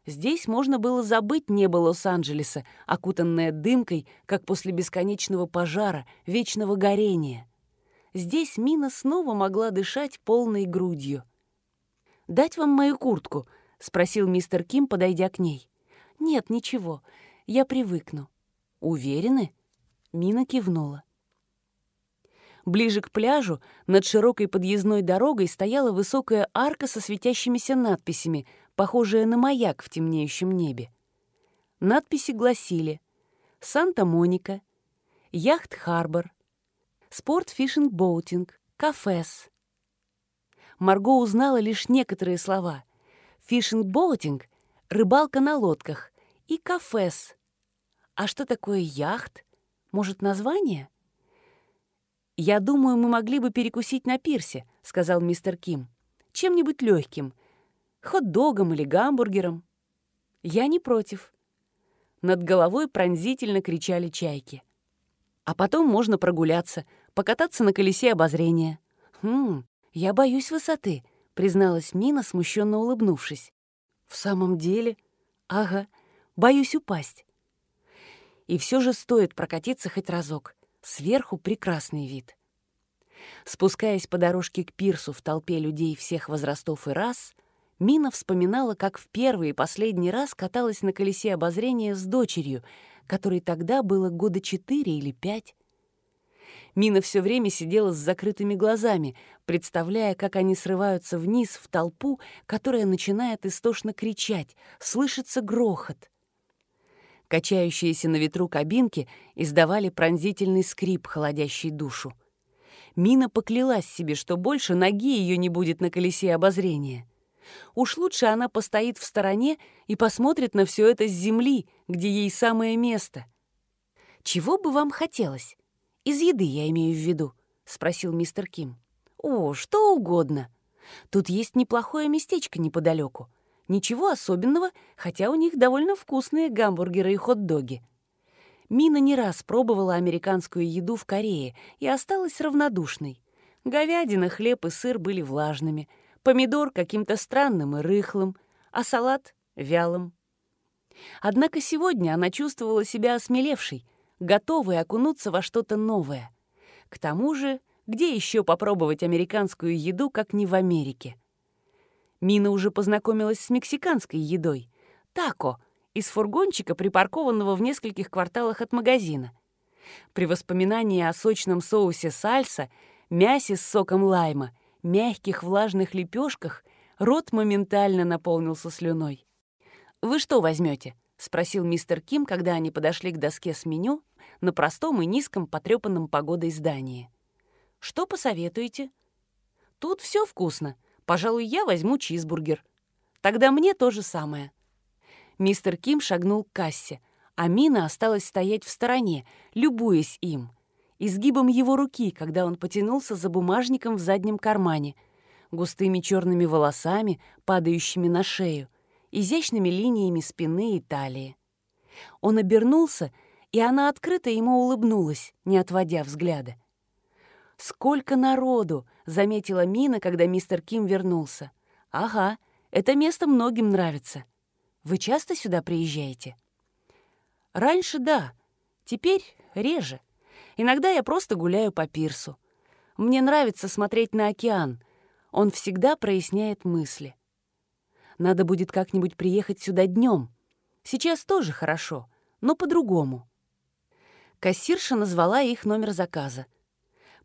Здесь можно было забыть небо Лос-Анджелеса, окутанное дымкой, как после бесконечного пожара, вечного горения. Здесь Мина снова могла дышать полной грудью. «Дать вам мою куртку?» — спросил мистер Ким, подойдя к ней. «Нет, ничего. Я привыкну». «Уверены?» — Мина кивнула. Ближе к пляжу, над широкой подъездной дорогой, стояла высокая арка со светящимися надписями, похожая на маяк в темнеющем небе. Надписи гласили «Санта-Моника», «Яхт-Харбор», «Спорт-фишинг-боутинг», «Кафес». Марго узнала лишь некоторые слова. «Фишинг-боутинг» — рыбалка на лодках, и «Кафес». А что такое яхт? Может, название? «Я думаю, мы могли бы перекусить на пирсе», — сказал мистер Ким. «Чем-нибудь легким. Хот-догом или гамбургером». «Я не против». Над головой пронзительно кричали чайки. «А потом можно прогуляться, покататься на колесе обозрения». «Хм, я боюсь высоты», — призналась Мина, смущенно улыбнувшись. «В самом деле? Ага, боюсь упасть». И все же стоит прокатиться хоть разок. Сверху прекрасный вид. Спускаясь по дорожке к пирсу в толпе людей всех возрастов и рас, Мина вспоминала, как в первый и последний раз каталась на колесе обозрения с дочерью, которой тогда было года четыре или пять. Мина все время сидела с закрытыми глазами, представляя, как они срываются вниз в толпу, которая начинает истошно кричать, слышится грохот — Качающиеся на ветру кабинки издавали пронзительный скрип, холодящий душу. Мина поклялась себе, что больше ноги ее не будет на колесе обозрения. Уж лучше она постоит в стороне и посмотрит на все это с земли, где ей самое место. «Чего бы вам хотелось? Из еды я имею в виду», — спросил мистер Ким. «О, что угодно. Тут есть неплохое местечко неподалеку. Ничего особенного, хотя у них довольно вкусные гамбургеры и хот-доги. Мина не раз пробовала американскую еду в Корее и осталась равнодушной. Говядина, хлеб и сыр были влажными, помидор каким-то странным и рыхлым, а салат — вялым. Однако сегодня она чувствовала себя осмелевшей, готовой окунуться во что-то новое. К тому же, где еще попробовать американскую еду, как не в Америке? Мина уже познакомилась с мексиканской едой. Тако из фургончика, припаркованного в нескольких кварталах от магазина. При воспоминании о сочном соусе сальса, мясе с соком лайма, мягких влажных лепешках, рот моментально наполнился слюной. «Вы что возьмете? спросил мистер Ким, когда они подошли к доске с меню на простом и низком потрепанном погодой здании. «Что посоветуете?» «Тут все вкусно», Пожалуй, я возьму чизбургер. Тогда мне то же самое. Мистер Ким шагнул к кассе, а Мина осталась стоять в стороне, любуясь им, изгибом его руки, когда он потянулся за бумажником в заднем кармане, густыми черными волосами, падающими на шею, изящными линиями спины и талии. Он обернулся, и она открыто ему улыбнулась, не отводя взгляда. «Сколько народу!» — заметила Мина, когда мистер Ким вернулся. «Ага, это место многим нравится. Вы часто сюда приезжаете?» «Раньше да, теперь реже. Иногда я просто гуляю по пирсу. Мне нравится смотреть на океан. Он всегда проясняет мысли. Надо будет как-нибудь приехать сюда днем. Сейчас тоже хорошо, но по-другому». Кассирша назвала их номер заказа.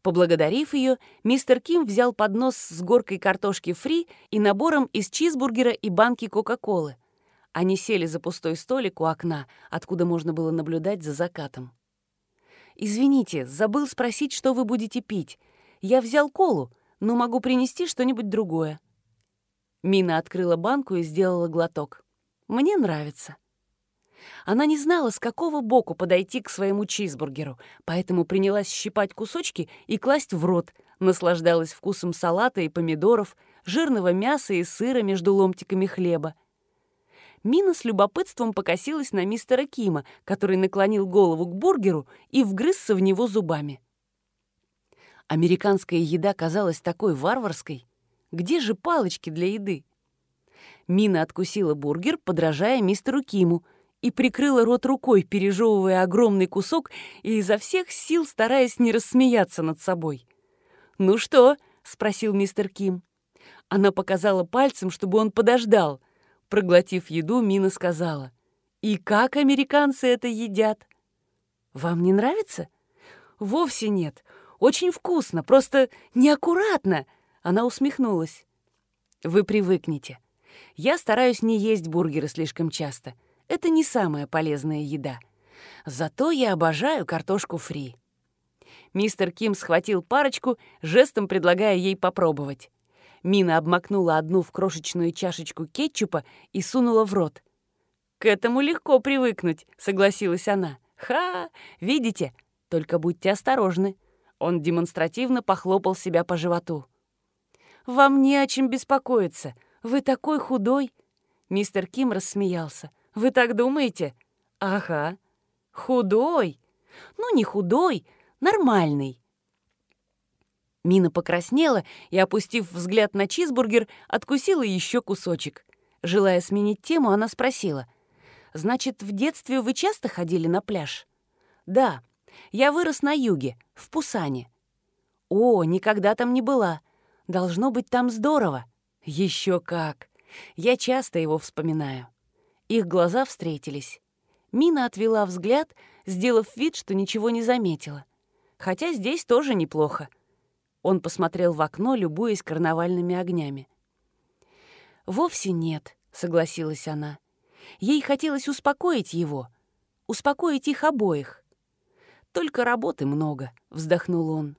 Поблагодарив ее, мистер Ким взял поднос с горкой картошки фри и набором из чизбургера и банки Кока-Колы. Они сели за пустой столик у окна, откуда можно было наблюдать за закатом. «Извините, забыл спросить, что вы будете пить. Я взял колу, но могу принести что-нибудь другое». Мина открыла банку и сделала глоток. «Мне нравится». Она не знала, с какого боку подойти к своему чизбургеру, поэтому принялась щипать кусочки и класть в рот, наслаждалась вкусом салата и помидоров, жирного мяса и сыра между ломтиками хлеба. Мина с любопытством покосилась на мистера Кима, который наклонил голову к бургеру и вгрызся в него зубами. Американская еда казалась такой варварской. Где же палочки для еды? Мина откусила бургер, подражая мистеру Киму, и прикрыла рот рукой, пережевывая огромный кусок и изо всех сил стараясь не рассмеяться над собой. «Ну что?» — спросил мистер Ким. Она показала пальцем, чтобы он подождал. Проглотив еду, Мина сказала. «И как американцы это едят?» «Вам не нравится?» «Вовсе нет. Очень вкусно, просто неаккуратно!» Она усмехнулась. «Вы привыкнете. Я стараюсь не есть бургеры слишком часто. Это не самая полезная еда. Зато я обожаю картошку фри». Мистер Ким схватил парочку, жестом предлагая ей попробовать. Мина обмакнула одну в крошечную чашечку кетчупа и сунула в рот. «К этому легко привыкнуть», — согласилась она. «Ха! Видите? Только будьте осторожны». Он демонстративно похлопал себя по животу. «Вам не о чем беспокоиться. Вы такой худой!» Мистер Ким рассмеялся. «Вы так думаете?» «Ага. Худой? Ну, не худой, нормальный». Мина покраснела и, опустив взгляд на чизбургер, откусила еще кусочек. Желая сменить тему, она спросила. «Значит, в детстве вы часто ходили на пляж?» «Да. Я вырос на юге, в Пусане». «О, никогда там не была. Должно быть там здорово». Еще как! Я часто его вспоминаю. Их глаза встретились. Мина отвела взгляд, сделав вид, что ничего не заметила. Хотя здесь тоже неплохо. Он посмотрел в окно, любуясь карнавальными огнями. «Вовсе нет», — согласилась она. Ей хотелось успокоить его, успокоить их обоих. «Только работы много», — вздохнул он.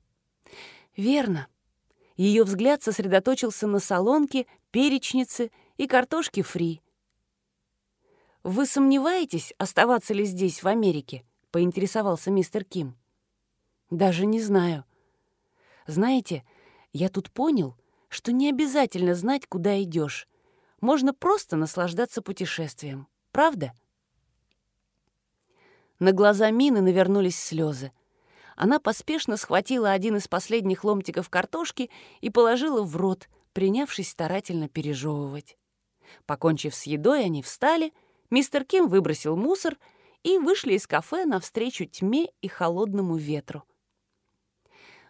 «Верно. Ее взгляд сосредоточился на солонке, перечнице и картошке фри. «Вы сомневаетесь, оставаться ли здесь, в Америке?» — поинтересовался мистер Ким. «Даже не знаю. Знаете, я тут понял, что не обязательно знать, куда идешь. Можно просто наслаждаться путешествием. Правда?» На глаза Мины навернулись слезы. Она поспешно схватила один из последних ломтиков картошки и положила в рот, принявшись старательно пережевывать. Покончив с едой, они встали, мистер Ким выбросил мусор и вышли из кафе навстречу тьме и холодному ветру.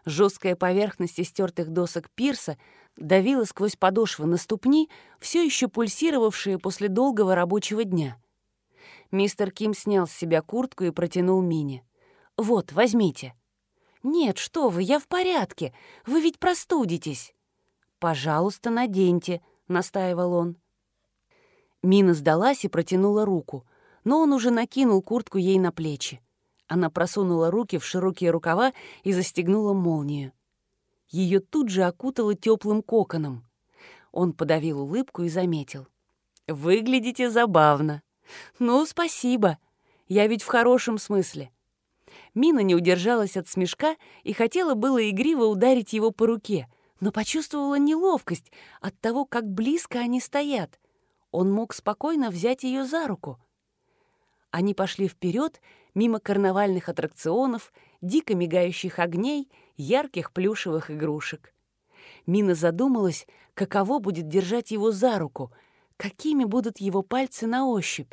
Жесткая поверхность истертых досок пирса давила сквозь подошвы на ступни, все еще пульсировавшие после долгого рабочего дня. Мистер Ким снял с себя куртку и протянул Мине. «Вот, возьмите». «Нет, что вы, я в порядке. Вы ведь простудитесь». «Пожалуйста, наденьте», — настаивал он. Мина сдалась и протянула руку, но он уже накинул куртку ей на плечи. Она просунула руки в широкие рукава и застегнула молнию. Ее тут же окутало теплым коконом. Он подавил улыбку и заметил. «Выглядите забавно». «Ну, спасибо. Я ведь в хорошем смысле. Мина не удержалась от смешка и хотела было игриво ударить его по руке, но почувствовала неловкость от того, как близко они стоят. Он мог спокойно взять ее за руку. Они пошли вперед, мимо карнавальных аттракционов, дико мигающих огней, ярких плюшевых игрушек. Мина задумалась, каково будет держать его за руку, какими будут его пальцы на ощупь.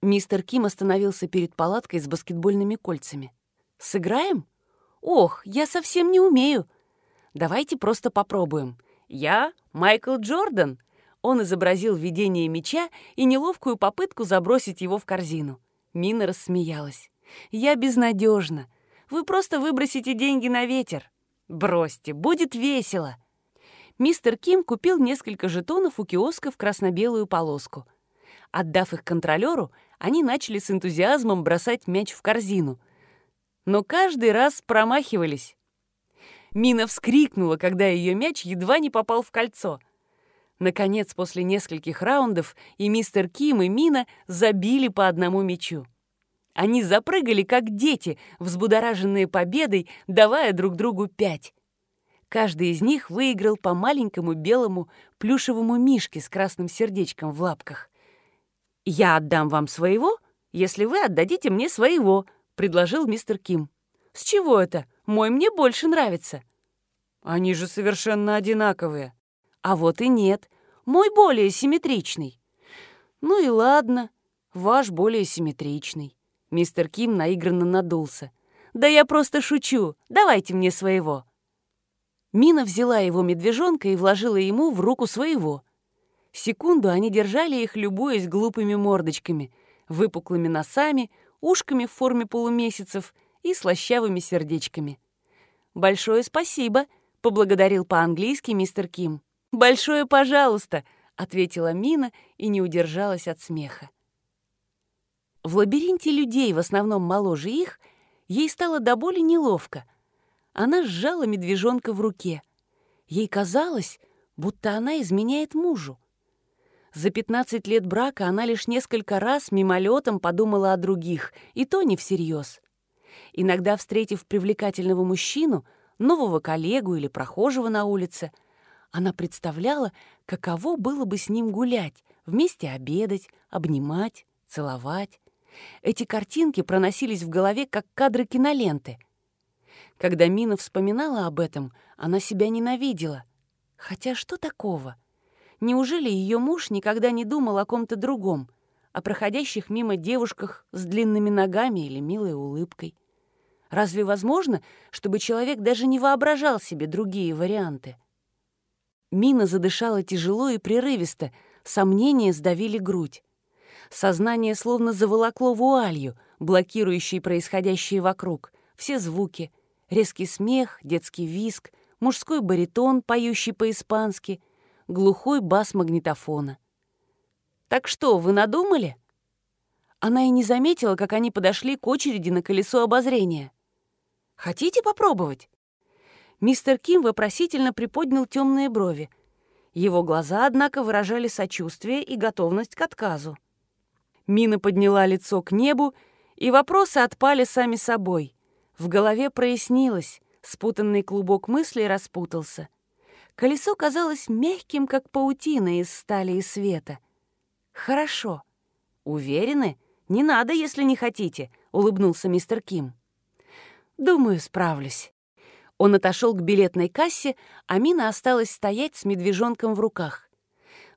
Мистер Ким остановился перед палаткой с баскетбольными кольцами. «Сыграем? Ох, я совсем не умею. Давайте просто попробуем. Я Майкл Джордан». Он изобразил видение мяча и неловкую попытку забросить его в корзину. Мина рассмеялась. «Я безнадежна. Вы просто выбросите деньги на ветер. Бросьте, будет весело». Мистер Ким купил несколько жетонов у киоска в красно-белую полоску. Отдав их контролеру, они начали с энтузиазмом бросать мяч в корзину. Но каждый раз промахивались. Мина вскрикнула, когда ее мяч едва не попал в кольцо. Наконец, после нескольких раундов и мистер Ким, и Мина забили по одному мячу. Они запрыгали, как дети, взбудораженные победой, давая друг другу пять. Каждый из них выиграл по маленькому белому плюшевому мишке с красным сердечком в лапках. «Я отдам вам своего, если вы отдадите мне своего», — предложил мистер Ким. «С чего это? Мой мне больше нравится». «Они же совершенно одинаковые». «А вот и нет. Мой более симметричный». «Ну и ладно, ваш более симметричный». Мистер Ким наигранно надулся. «Да я просто шучу. Давайте мне своего». Мина взяла его медвежонка и вложила ему в руку своего. Секунду они держали их, любуясь глупыми мордочками, выпуклыми носами, ушками в форме полумесяцев и слащавыми сердечками. «Большое спасибо», — поблагодарил по-английски мистер Ким. «Большое пожалуйста», — ответила Мина и не удержалась от смеха. В лабиринте людей, в основном моложе их, ей стало до боли неловко — она сжала медвежонка в руке. Ей казалось, будто она изменяет мужу. За 15 лет брака она лишь несколько раз мимолетом подумала о других, и то не всерьез. Иногда, встретив привлекательного мужчину, нового коллегу или прохожего на улице, она представляла, каково было бы с ним гулять, вместе обедать, обнимать, целовать. Эти картинки проносились в голове, как кадры киноленты. Когда Мина вспоминала об этом, она себя ненавидела. Хотя что такого? Неужели ее муж никогда не думал о ком-то другом, о проходящих мимо девушках с длинными ногами или милой улыбкой? Разве возможно, чтобы человек даже не воображал себе другие варианты? Мина задышала тяжело и прерывисто, сомнения сдавили грудь. Сознание словно заволокло вуалью, блокирующей происходящее вокруг, все звуки, Резкий смех, детский виск, мужской баритон, поющий по-испански, глухой бас магнитофона. «Так что, вы надумали?» Она и не заметила, как они подошли к очереди на колесо обозрения. «Хотите попробовать?» Мистер Ким вопросительно приподнял темные брови. Его глаза, однако, выражали сочувствие и готовность к отказу. Мина подняла лицо к небу, и вопросы отпали сами собой. В голове прояснилось, спутанный клубок мыслей распутался. Колесо казалось мягким, как паутина из стали и света. «Хорошо. Уверены? Не надо, если не хотите», — улыбнулся мистер Ким. «Думаю, справлюсь». Он отошел к билетной кассе, а Мина осталась стоять с медвежонком в руках.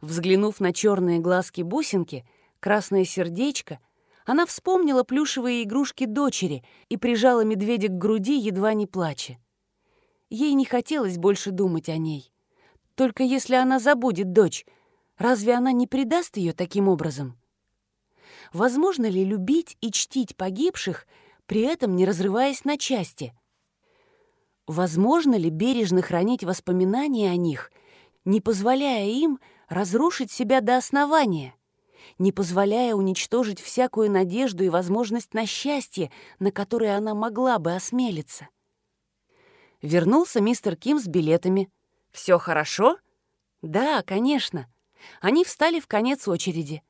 Взглянув на черные глазки-бусинки, красное сердечко — она вспомнила плюшевые игрушки дочери и прижала медведя к груди, едва не плача. Ей не хотелось больше думать о ней. Только если она забудет дочь, разве она не предаст ее таким образом? Возможно ли любить и чтить погибших, при этом не разрываясь на части? Возможно ли бережно хранить воспоминания о них, не позволяя им разрушить себя до основания? не позволяя уничтожить всякую надежду и возможность на счастье, на которое она могла бы осмелиться. Вернулся мистер Ким с билетами. «Все хорошо?» «Да, конечно». Они встали в конец очереди.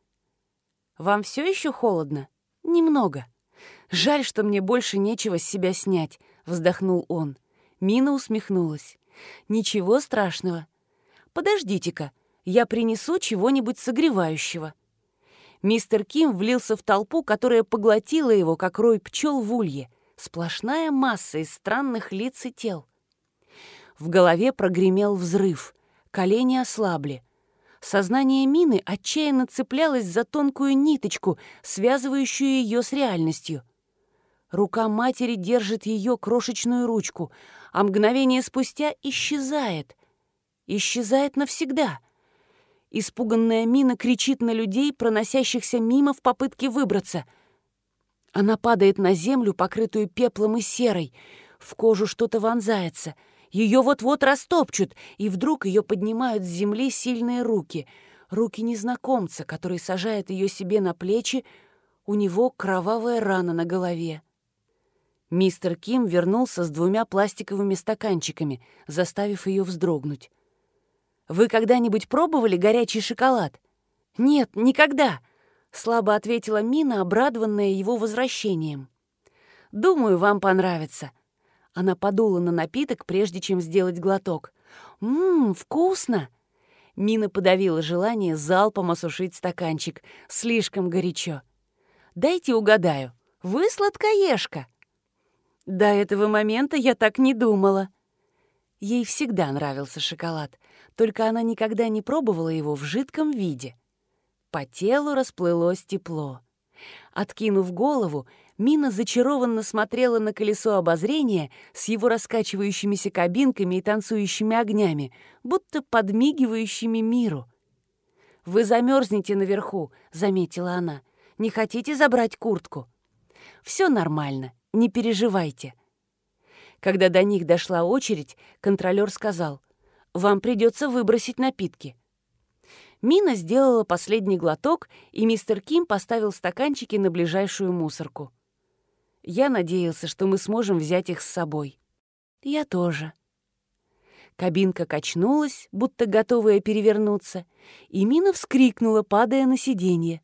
«Вам все еще холодно?» «Немного». «Жаль, что мне больше нечего с себя снять», — вздохнул он. Мина усмехнулась. «Ничего страшного. Подождите-ка, я принесу чего-нибудь согревающего» мистер Ким влился в толпу, которая поглотила его, как рой пчел в улье, сплошная масса из странных лиц и тел. В голове прогремел взрыв, колени ослабли. Сознание Мины отчаянно цеплялось за тонкую ниточку, связывающую ее с реальностью. Рука матери держит ее крошечную ручку, а мгновение спустя исчезает. Исчезает навсегда — Испуганная Мина кричит на людей, проносящихся мимо в попытке выбраться. Она падает на землю, покрытую пеплом и серой. В кожу что-то вонзается. Ее вот-вот растопчут, и вдруг ее поднимают с земли сильные руки. Руки незнакомца, который сажает ее себе на плечи. У него кровавая рана на голове. Мистер Ким вернулся с двумя пластиковыми стаканчиками, заставив ее вздрогнуть. Вы когда-нибудь пробовали горячий шоколад? Нет, никогда, слабо ответила Мина, обрадованная его возвращением. Думаю, вам понравится. Она подула на напиток, прежде чем сделать глоток. Ммм, вкусно. Мина подавила желание залпом осушить стаканчик. Слишком горячо. Дайте угадаю. Вы сладкоежка. До этого момента я так не думала. Ей всегда нравился шоколад, только она никогда не пробовала его в жидком виде. По телу расплылось тепло. Откинув голову, Мина зачарованно смотрела на колесо обозрения с его раскачивающимися кабинками и танцующими огнями, будто подмигивающими миру. «Вы замерзнете наверху», — заметила она. «Не хотите забрать куртку?» «Все нормально, не переживайте». Когда до них дошла очередь, контролер сказал, «Вам придется выбросить напитки». Мина сделала последний глоток, и мистер Ким поставил стаканчики на ближайшую мусорку. Я надеялся, что мы сможем взять их с собой. Я тоже. Кабинка качнулась, будто готовая перевернуться, и Мина вскрикнула, падая на сиденье.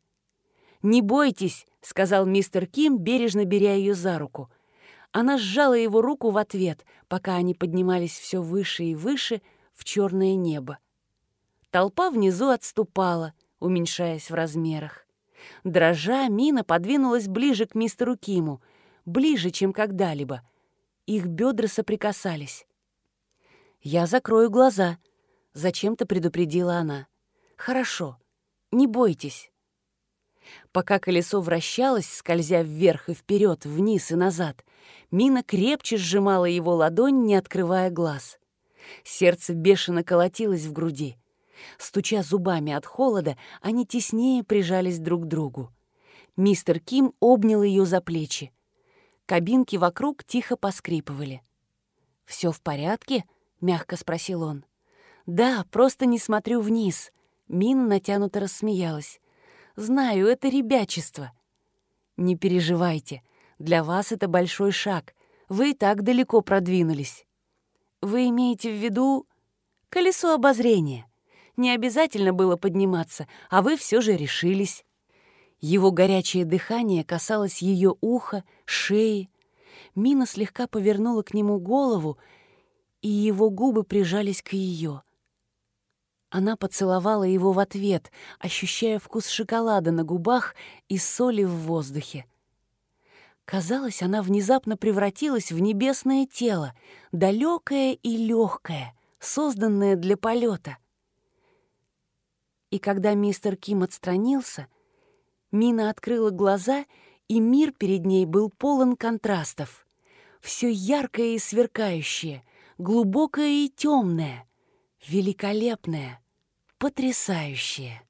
«Не бойтесь», — сказал мистер Ким, бережно беря ее за руку. Она сжала его руку в ответ, пока они поднимались все выше и выше в черное небо. Толпа внизу отступала, уменьшаясь в размерах. Дрожа, Мина подвинулась ближе к мистеру Киму — ближе, чем когда-либо. Их бедра соприкасались. «Я закрою глаза», — зачем-то предупредила она. «Хорошо, не бойтесь». Пока колесо вращалось, скользя вверх и вперед, вниз и назад, Мина крепче сжимала его ладонь, не открывая глаз. Сердце бешено колотилось в груди. Стуча зубами от холода, они теснее прижались друг к другу. Мистер Ким обнял ее за плечи. Кабинки вокруг тихо поскрипывали. «Все в порядке?» — мягко спросил он. «Да, просто не смотрю вниз». Мин натянуто рассмеялась. «Знаю, это ребячество». «Не переживайте. Для вас это большой шаг. Вы и так далеко продвинулись». «Вы имеете в виду колесо обозрения? Не обязательно было подниматься, а вы все же решились». Его горячее дыхание касалось ее уха, шеи. Мина слегка повернула к нему голову, и его губы прижались к ее. Она поцеловала его в ответ, ощущая вкус шоколада на губах и соли в воздухе. Казалось, она внезапно превратилась в небесное тело, далекое и легкое, созданное для полета. И когда мистер Ким отстранился, Мина открыла глаза, и мир перед ней был полон контрастов. Все яркое и сверкающее, глубокое и темное, великолепное, потрясающее.